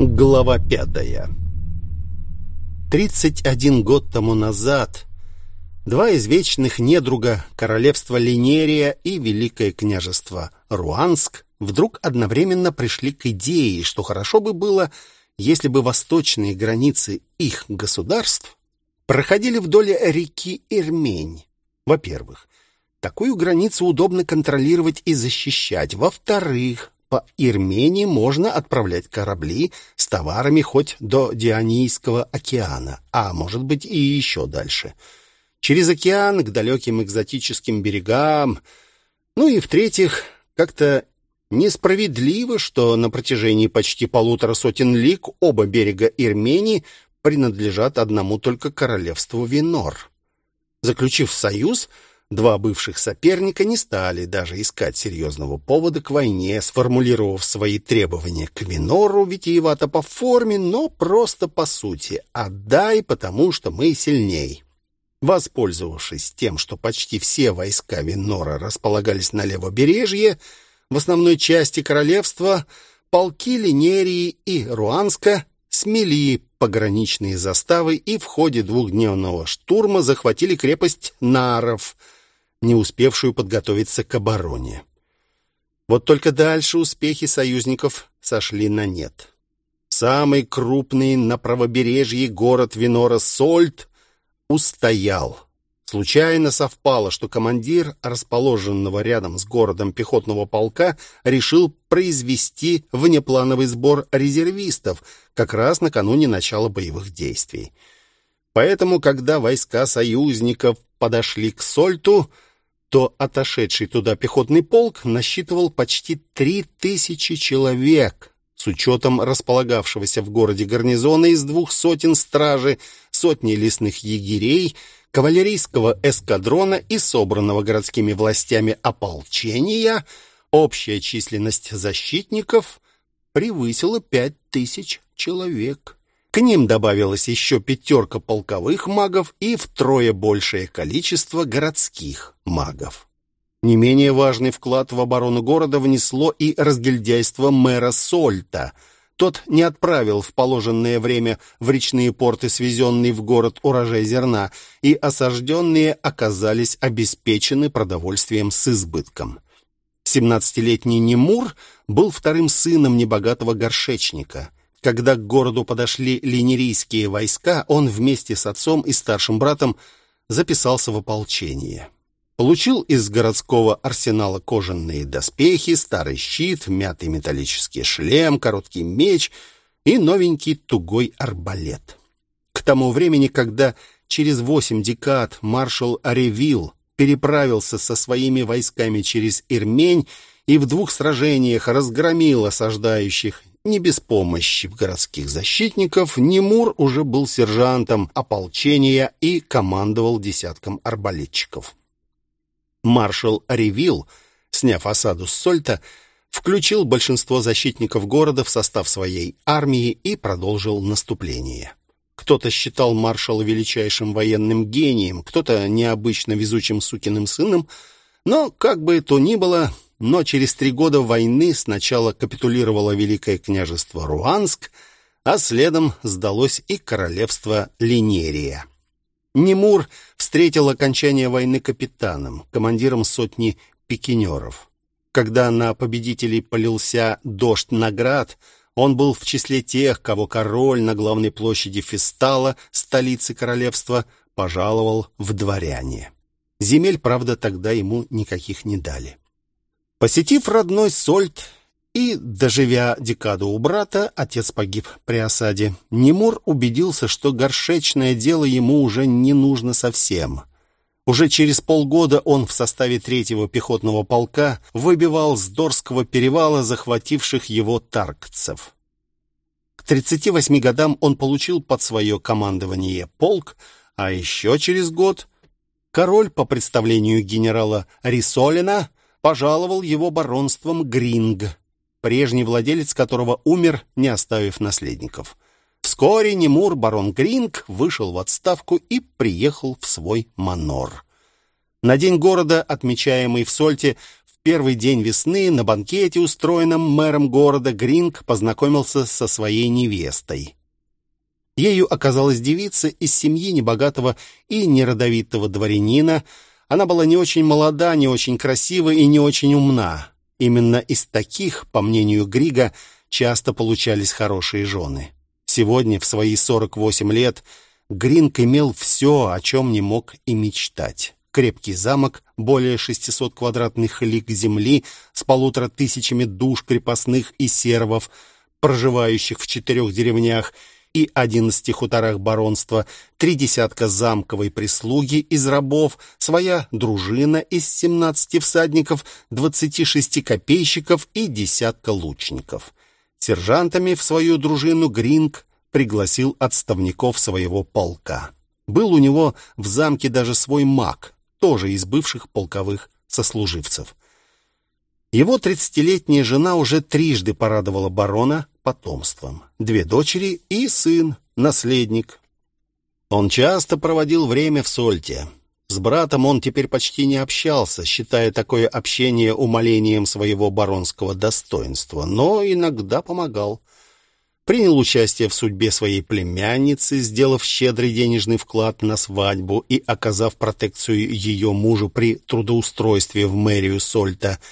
Глава пятая. 31 год тому назад два извечных недруга королевства Линерия и Великое княжество Руанск вдруг одновременно пришли к идее, что хорошо бы было, если бы восточные границы их государств проходили вдоль реки Ирмень. Во-первых, такую границу удобно контролировать и защищать. Во-вторых, по Ирмении можно отправлять корабли с товарами хоть до Дионийского океана, а может быть и еще дальше. Через океан к далеким экзотическим берегам. Ну и в-третьих, как-то несправедливо, что на протяжении почти полутора сотен лиг оба берега Ирмении принадлежат одному только королевству Винор. Заключив союз, Два бывших соперника не стали даже искать серьезного повода к войне, сформулировав свои требования к Минору витиевато по форме, но просто по сути. «Отдай, потому что мы сильней». Воспользовавшись тем, что почти все войска Винора располагались на левобережье, в основной части королевства полки Линерии и Руанска смели пограничные заставы и в ходе двухдневного штурма захватили крепость Наров – не успевшую подготовиться к обороне. Вот только дальше успехи союзников сошли на нет. Самый крупный на правобережье город Винора Сольт устоял. Случайно совпало, что командир расположенного рядом с городом пехотного полка решил произвести внеплановый сбор резервистов как раз накануне начала боевых действий. Поэтому, когда войска союзников подошли к Сольту, то отошедший туда пехотный полк насчитывал почти три тысячи человек, с учетом располагавшегося в городе гарнизона из двух сотен стражи, сотни лесных егерей, кавалерийского эскадрона и собранного городскими властями ополчения, общая численность защитников превысила пять тысяч человек. К ним добавилась еще пятерка полковых магов и втрое большее количество городских магов. Не менее важный вклад в оборону города внесло и разгильдяйство мэра Сольта. Тот не отправил в положенное время в речные порты свезенный в город урожай зерна, и осажденные оказались обеспечены продовольствием с избытком. Семнадцатилетний Немур был вторым сыном небогатого горшечника – когда к городу подошли линерийские войска, он вместе с отцом и старшим братом записался в ополчение. Получил из городского арсенала кожаные доспехи, старый щит, мятый металлический шлем, короткий меч и новенький тугой арбалет. К тому времени, когда через восемь декад маршал Аревил переправился со своими войсками через Ирмень и в двух сражениях разгромил осаждающих не без помощи городских защитников, Немур уже был сержантом ополчения и командовал десятком арбалетчиков. Маршал Ревил, сняв осаду с Сольта, включил большинство защитников города в состав своей армии и продолжил наступление. Кто-то считал маршала величайшим военным гением, кто-то необычно везучим сукиным сыном, но, как бы то ни было, но через три года войны сначала капитулировало Великое княжество Руанск, а следом сдалось и королевство Линерия. Немур встретил окончание войны капитаном, командиром сотни пикинеров. Когда на победителей полился дождь наград, он был в числе тех, кого король на главной площади Фестала, столицы королевства, пожаловал в дворяне. Земель, правда, тогда ему никаких не дали. Посетив родной Сольт и доживя декаду у брата, отец погиб при осаде, Немур убедился, что горшечное дело ему уже не нужно совсем. Уже через полгода он в составе третьего пехотного полка выбивал с Дорского перевала захвативших его таркцев. К 38 годам он получил под свое командование полк, а еще через год король по представлению генерала Рисолина пожаловал его баронством Гринг, прежний владелец которого умер, не оставив наследников. Вскоре Немур, барон Гринг, вышел в отставку и приехал в свой манор. На день города, отмечаемый в Сольте, в первый день весны на банкете, устроенном мэром города, Гринг познакомился со своей невестой. Ею оказалась девица из семьи небогатого и неродовитого дворянина. Она была не очень молода, не очень красива и не очень умна. Именно из таких, по мнению Грига, часто получались хорошие жены. Сегодня, в свои 48 лет, Гринг имел все, о чем не мог и мечтать. Крепкий замок, более 600 квадратных лиг земли с полутора тысячами душ крепостных и сервов, проживающих в четырех деревнях, и одиннадцати хуторах баронства, три десятка замковой прислуги из рабов, своя дружина из семнадцати всадников, двадцати шести копейщиков и десятка лучников. Сержантами в свою дружину Гринг пригласил отставников своего полка. Был у него в замке даже свой маг, тоже из бывших полковых сослуживцев. Его тридцатилетняя жена уже трижды порадовала барона потомством. Две дочери и сын, наследник. Он часто проводил время в Сольте. С братом он теперь почти не общался, считая такое общение умолением своего баронского достоинства, но иногда помогал. Принял участие в судьбе своей племянницы, сделав щедрый денежный вклад на свадьбу и оказав протекцию ее мужу при трудоустройстве в мэрию Сольта –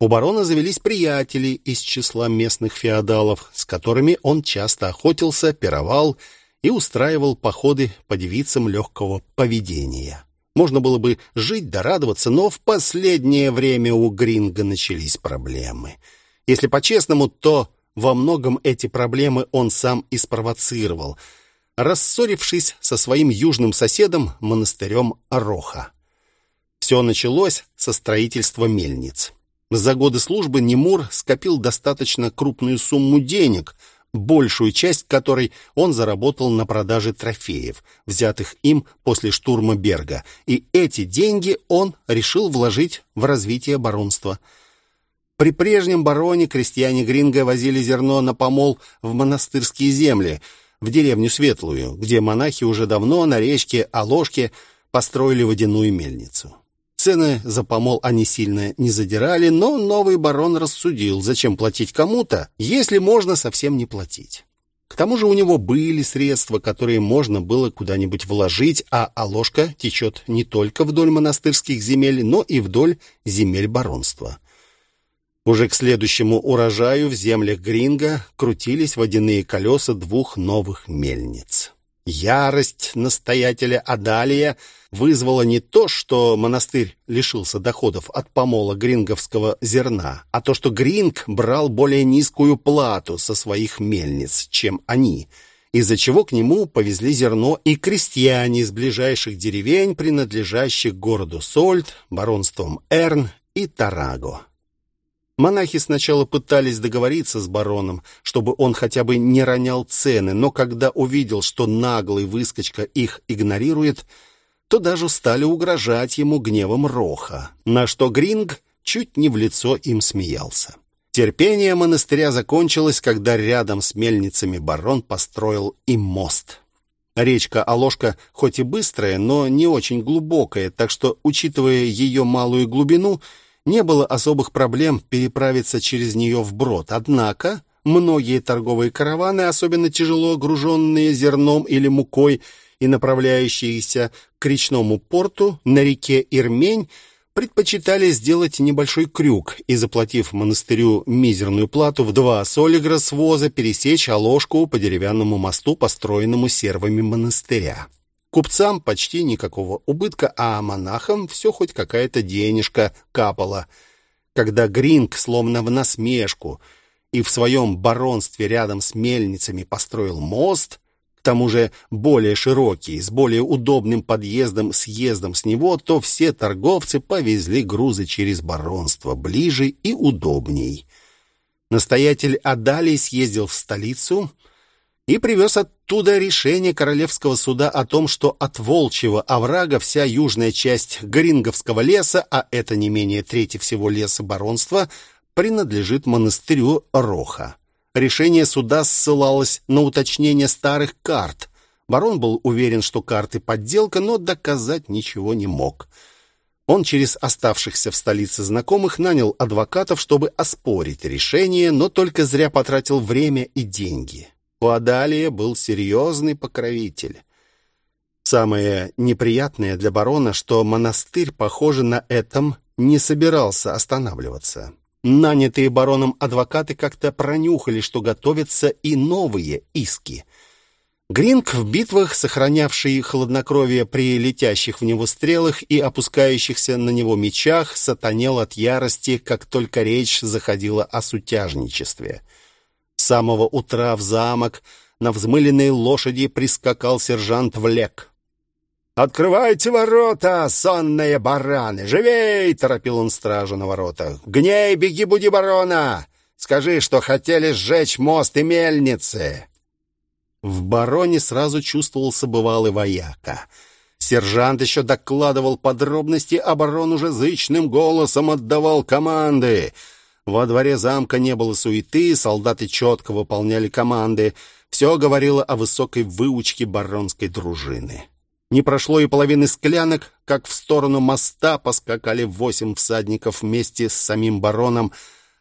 у барона завелись приятели из числа местных феодалов, с которыми он часто охотился, пировал и устраивал походы по девицам легкого поведения. Можно было бы жить да радоваться, но в последнее время у Гринга начались проблемы. Если по-честному, то во многом эти проблемы он сам и спровоцировал, рассорившись со своим южным соседом, монастырем Роха. Все началось со строительства мельниц. За годы службы Немур скопил достаточно крупную сумму денег, большую часть которой он заработал на продаже трофеев, взятых им после штурма Берга, и эти деньги он решил вложить в развитие баронства. При прежнем бароне крестьяне Гринга возили зерно на помол в монастырские земли, в деревню Светлую, где монахи уже давно на речке Оложке построили водяную мельницу. Цены за помол они сильно не задирали, но новый барон рассудил, зачем платить кому-то, если можно совсем не платить. К тому же у него были средства, которые можно было куда-нибудь вложить, а Оложка течет не только вдоль монастырских земель, но и вдоль земель баронства. Уже к следующему урожаю в землях Гринга крутились водяные колеса двух новых мельниц. Ярость настоятеля Адалия вызвала не то, что монастырь лишился доходов от помола гринговского зерна, а то, что Гринг брал более низкую плату со своих мельниц, чем они, из-за чего к нему повезли зерно и крестьяне из ближайших деревень, принадлежащих городу Сольт, баронствам Эрн и Тараго. Монахи сначала пытались договориться с бароном, чтобы он хотя бы не ронял цены, но когда увидел, что наглый выскочка их игнорирует, то даже стали угрожать ему гневом Роха, на что Гринг чуть не в лицо им смеялся. Терпение монастыря закончилось, когда рядом с мельницами барон построил им мост. Речка Оложка хоть и быстрая, но не очень глубокая, так что, учитывая ее малую глубину, не было особых проблем переправиться через нее вброд. Однако многие торговые караваны, особенно тяжело груженные зерном или мукой и направляющиеся к речному порту на реке Ирмень, предпочитали сделать небольшой крюк и, заплатив монастырю мизерную плату в два солигра с воза, пересечь Оложку по деревянному мосту, построенному сервами монастыря. Купцам почти никакого убытка, а монахам все хоть какая-то денежка капала. Когда Гринг, словно в насмешку, и в своем баронстве рядом с мельницами построил мост, к тому же более широкий, с более удобным подъездом-съездом с него, то все торговцы повезли грузы через баронство ближе и удобней. Настоятель Адалий съездил в столицу и привез оттуда решение королевского суда о том, что от Волчьего оврага вся южная часть Гринговского леса, а это не менее трети всего леса баронства, принадлежит монастырю Роха. Решение суда ссылалось на уточнение старых карт. Барон был уверен, что карты подделка, но доказать ничего не мог. Он через оставшихся в столице знакомых нанял адвокатов, чтобы оспорить решение, но только зря потратил время и деньги. У Адалия был серьезный покровитель. Самое неприятное для барона, что монастырь, похоже, на этом не собирался останавливаться. Нанятые бароном адвокаты как-то пронюхали, что готовятся и новые иски. Гринг в битвах, сохранявший хладнокровие при летящих в него стрелах и опускающихся на него мечах, сатанел от ярости, как только речь заходила о сутяжничестве. Самого утра в замок на взмыленной лошади прискакал сержант Влек. «Открывайте ворота, сонные бараны! Живей!» — торопил он стражу на воротах. «Гней, беги, буди барона! Скажи, что хотели сжечь мост и мельницы!» В бароне сразу чувствовался бывалый вояка. Сержант еще докладывал подробности, а барон уже зычным голосом отдавал команды. Во дворе замка не было суеты, солдаты четко выполняли команды. Все говорило о высокой выучке баронской дружины. Не прошло и половины склянок, как в сторону моста поскакали восемь всадников вместе с самим бароном,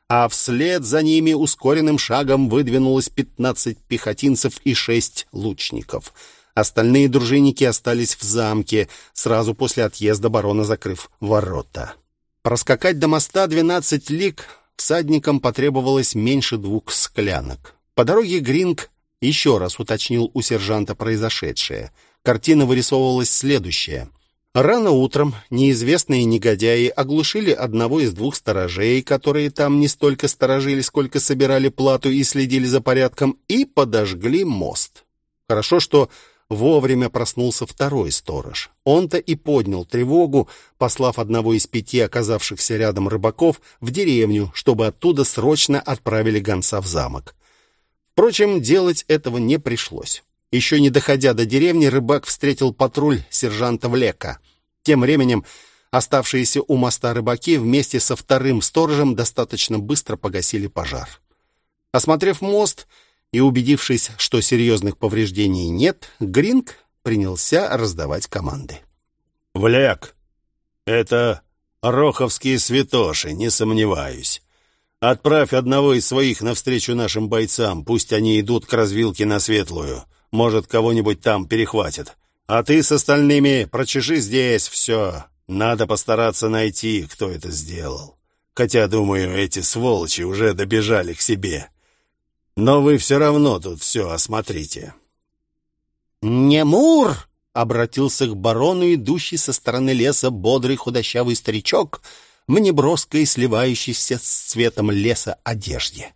а вслед за ними ускоренным шагом выдвинулось пятнадцать пехотинцев и шесть лучников. Остальные дружинники остались в замке, сразу после отъезда барона закрыв ворота. Проскакать до моста двенадцать лиг всадникам потребовалось меньше двух склянок. По дороге Гринг еще раз уточнил у сержанта произошедшее — картина вырисовывалась следующая. Рано утром неизвестные негодяи оглушили одного из двух сторожей, которые там не столько сторожили, сколько собирали плату и следили за порядком, и подожгли мост. Хорошо, что вовремя проснулся второй сторож. Он-то и поднял тревогу, послав одного из пяти оказавшихся рядом рыбаков в деревню, чтобы оттуда срочно отправили гонца в замок. Впрочем, делать этого не пришлось. Еще не доходя до деревни, рыбак встретил патруль сержанта Влека. Тем временем оставшиеся у моста рыбаки вместе со вторым сторожем достаточно быстро погасили пожар. Осмотрев мост и убедившись, что серьезных повреждений нет, Гринг принялся раздавать команды. «Влек, это роховские святоши, не сомневаюсь. Отправь одного из своих навстречу нашим бойцам, пусть они идут к развилке на Светлую. Может, кого-нибудь там перехватит. А ты с остальными прочеши здесь все. Надо постараться найти, кто это сделал. Хотя, думаю, эти сволочи уже добежали к себе. Но вы все равно тут все осмотрите». «Немур!» — обратился к барону, идущий со стороны леса бодрый худощавый старичок в неброской, сливающейся с цветом леса одежде.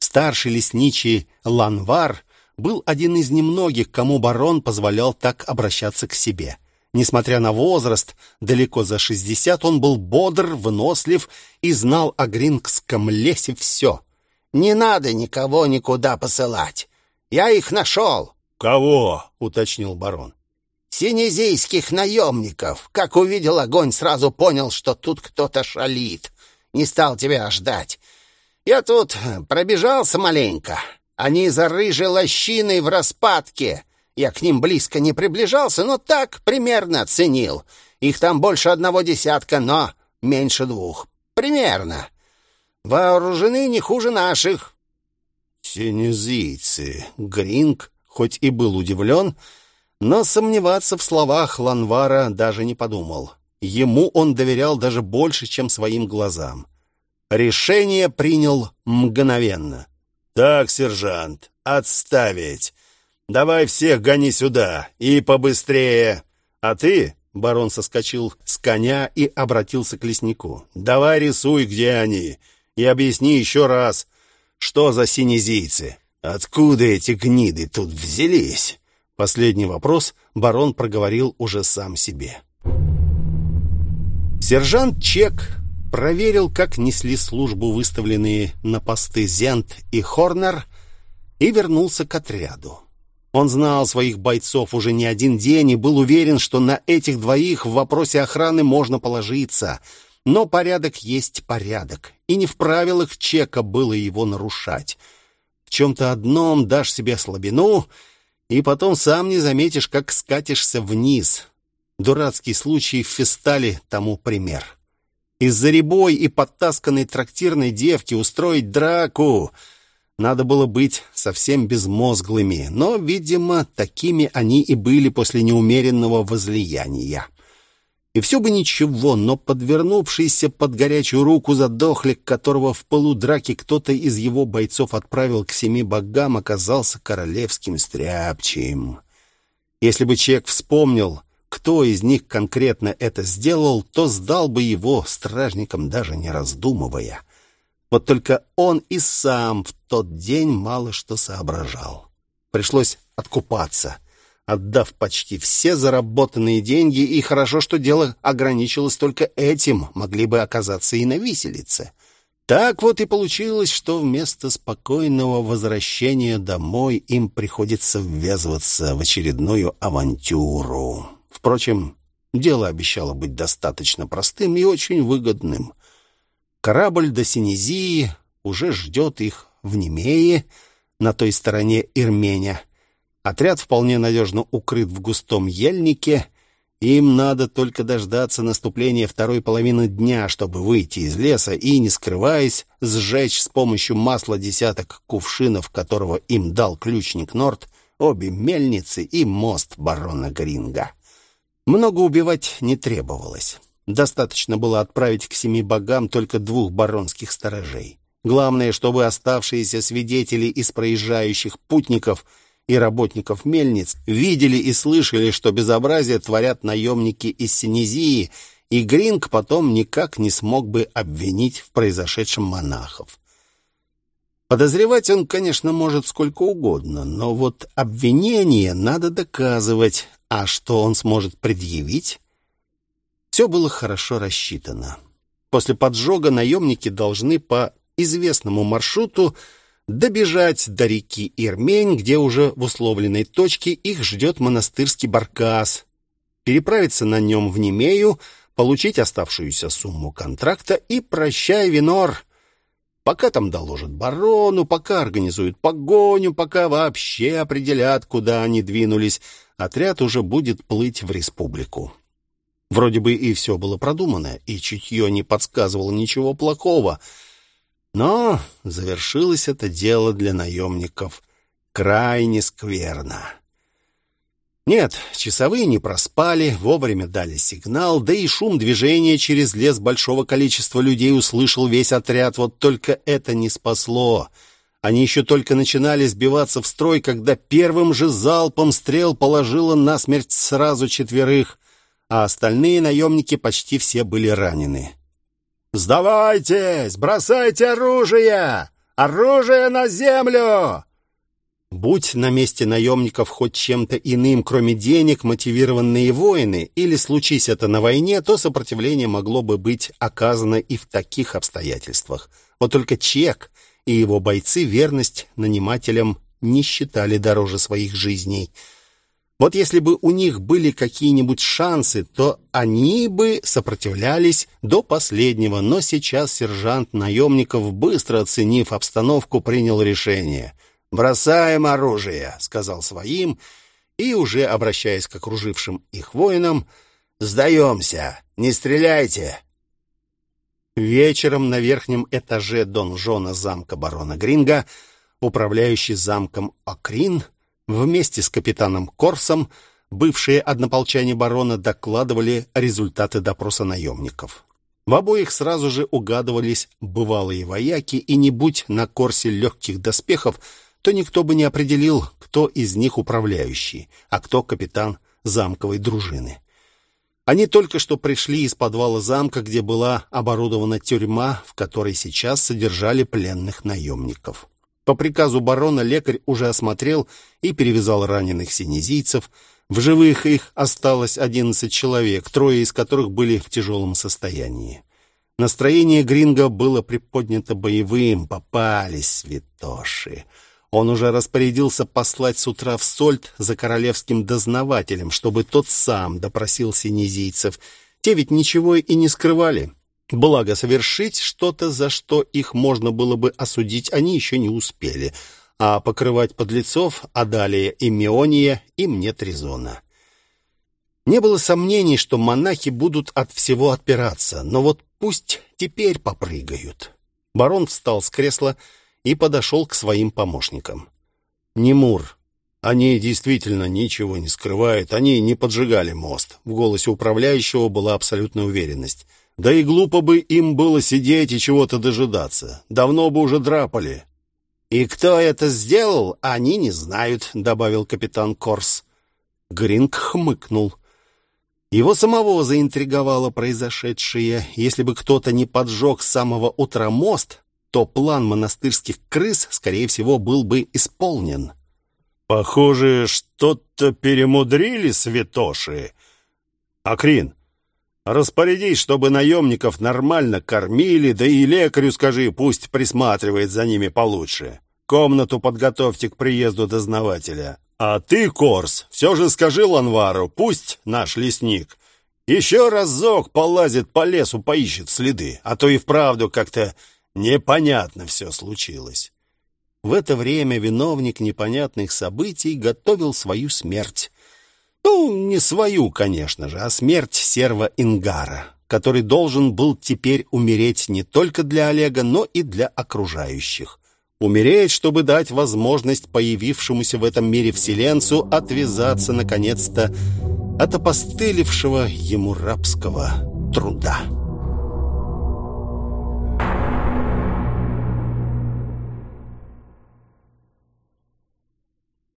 Старший лесничий Ланвар был один из немногих, кому барон позволял так обращаться к себе. Несмотря на возраст, далеко за шестьдесят, он был бодр, вынослив и знал о грингском лесе все. «Не надо никого никуда посылать. Я их нашел». «Кого?» — уточнил барон. «Синезийских наемников. Как увидел огонь, сразу понял, что тут кто-то шалит. Не стал тебя ждать. Я тут пробежался маленько. Они за рыжей лощиной в распадке. Я к ним близко не приближался, но так примерно оценил. Их там больше одного десятка, но меньше двух. Примерно. Вооружены не хуже наших. Синезийцы. Гринг, хоть и был удивлен, но сомневаться в словах Ланвара даже не подумал. Ему он доверял даже больше, чем своим глазам. Решение принял мгновенно. «Так, сержант, отставить. Давай всех гони сюда, и побыстрее. А ты...» — барон соскочил с коня и обратился к леснику. «Давай рисуй, где они, и объясни еще раз, что за синезийцы. Откуда эти гниды тут взялись?» Последний вопрос барон проговорил уже сам себе. Сержант Чек проверил, как несли службу выставленные на посты Зент и Хорнер, и вернулся к отряду. Он знал своих бойцов уже не один день и был уверен, что на этих двоих в вопросе охраны можно положиться. Но порядок есть порядок, и не в правилах чека было его нарушать. В чем-то одном дашь себе слабину, и потом сам не заметишь, как скатишься вниз. Дурацкий случай в Фестале тому пример. Из-за ребой и подтасканной трактирной девки устроить драку надо было быть совсем безмозглыми, но, видимо, такими они и были после неумеренного возлияния. И все бы ничего, но подвернувшийся под горячую руку задохлик, которого в полудраке кто-то из его бойцов отправил к семи богам, оказался королевским стряпчим. Если бы Чек вспомнил, кто из них конкретно это сделал, то сдал бы его стражникам, даже не раздумывая. Вот только он и сам в тот день мало что соображал. Пришлось откупаться — отдав почти все заработанные деньги, и хорошо, что дело ограничилось только этим, могли бы оказаться и на виселице. Так вот и получилось, что вместо спокойного возвращения домой им приходится ввязываться в очередную авантюру. Впрочем, дело обещало быть достаточно простым и очень выгодным. Корабль до Синезии уже ждет их в Немее, на той стороне Ирменя — Отряд вполне надежно укрыт в густом ельнике. Им надо только дождаться наступления второй половины дня, чтобы выйти из леса и, не скрываясь, сжечь с помощью масла десяток кувшинов, которого им дал ключник Норт, обе мельницы и мост барона Гринга. Много убивать не требовалось. Достаточно было отправить к семи богам только двух баронских сторожей. Главное, чтобы оставшиеся свидетели из проезжающих путников — и работников мельниц видели и слышали, что безобразие творят наемники из Синезии, и Гринг потом никак не смог бы обвинить в произошедшем монахов. Подозревать он, конечно, может сколько угодно, но вот обвинение надо доказывать, а что он сможет предъявить? Все было хорошо рассчитано. После поджога наемники должны по известному маршруту добежать до реки Ирмень, где уже в условленной точке их ждет монастырский баркас, переправиться на нем в Немею, получить оставшуюся сумму контракта и прощай, Винор. Пока там доложат барону, пока организуют погоню, пока вообще определят, куда они двинулись, отряд уже будет плыть в республику. Вроде бы и все было продумано, и чутье не подсказывало ничего плохого — но завершилось это дело для наемников крайне скверно. Нет, часовые не проспали, вовремя дали сигнал, да и шум движения через лес большого количества людей услышал весь отряд, вот только это не спасло. Они еще только начинали сбиваться в строй, когда первым же залпом стрел положило насмерть сразу четверых, а остальные наемники почти все были ранены. «Сдавайтесь! Бросайте оружие! Оружие на землю!» Будь на месте наемников хоть чем-то иным, кроме денег, мотивированные воины, или случись это на войне, то сопротивление могло бы быть оказано и в таких обстоятельствах. Вот только Чек и его бойцы верность нанимателям не считали дороже своих жизней – вот если бы у них были какие-нибудь шансы, то они бы сопротивлялись до последнего, но сейчас сержант наемников, быстро оценив обстановку, принял решение. «Бросаем оружие», — сказал своим, и, уже обращаясь к окружившим их воинам, «Сдаемся! Не стреляйте!» Вечером на верхнем этаже донжона замка барона Гринга, управляющий замком Окрин, Вместе с капитаном Корсом бывшие однополчане барона докладывали результаты допроса наемников. В обоих сразу же угадывались бывалые вояки, и не будь на Корсе легких доспехов, то никто бы не определил, кто из них управляющий, а кто капитан замковой дружины. Они только что пришли из подвала замка, где была оборудована тюрьма, в которой сейчас содержали пленных наемников. По приказу барона лекарь уже осмотрел и перевязал раненых синезийцев. В живых их осталось одиннадцать человек, трое из которых были в тяжелом состоянии. Настроение Гринга было приподнято боевым, попались святоши. Он уже распорядился послать с утра в Сольт за королевским дознавателем, чтобы тот сам допросил синезийцев. Те ведь ничего и не скрывали. Благо, совершить что-то, за что их можно было бы осудить, они еще не успели, а покрывать подлецов, а далее и Меония им нет резона. Не было сомнений, что монахи будут от всего отпираться, но вот пусть теперь попрыгают. Барон встал с кресла и подошел к своим помощникам. «Немур, они действительно ничего не скрывают, они не поджигали мост». В голосе управляющего была абсолютная уверенность. «Да и глупо бы им было сидеть и чего-то дожидаться. Давно бы уже драпали». «И кто это сделал, они не знают», — добавил капитан Корс. Гринг хмыкнул. Его самого заинтриговало произошедшее. Если бы кто-то не поджег с самого утра мост, то план монастырских крыс, скорее всего, был бы исполнен. «Похоже, что-то перемудрили святоши. Акрин, распорядись, чтобы наемников нормально кормили, да и лекарю скажи, пусть присматривает за ними получше. Комнату подготовьте к приезду дознавателя». А ты, Корс, все же скажи Ланвару, пусть наш лесник еще разок полазит по лесу, поищет следы, а то и вправду как-то непонятно все случилось. В это время виновник непонятных событий готовил свою смерть. Ну, не свою, конечно же, а смерть серва Ингара, который должен был теперь умереть не только для Олега, но и для окружающих. Умереть, чтобы дать возможность появившемуся в этом мире вселенцу отвязаться, наконец-то, от опостылевшего ему рабского труда.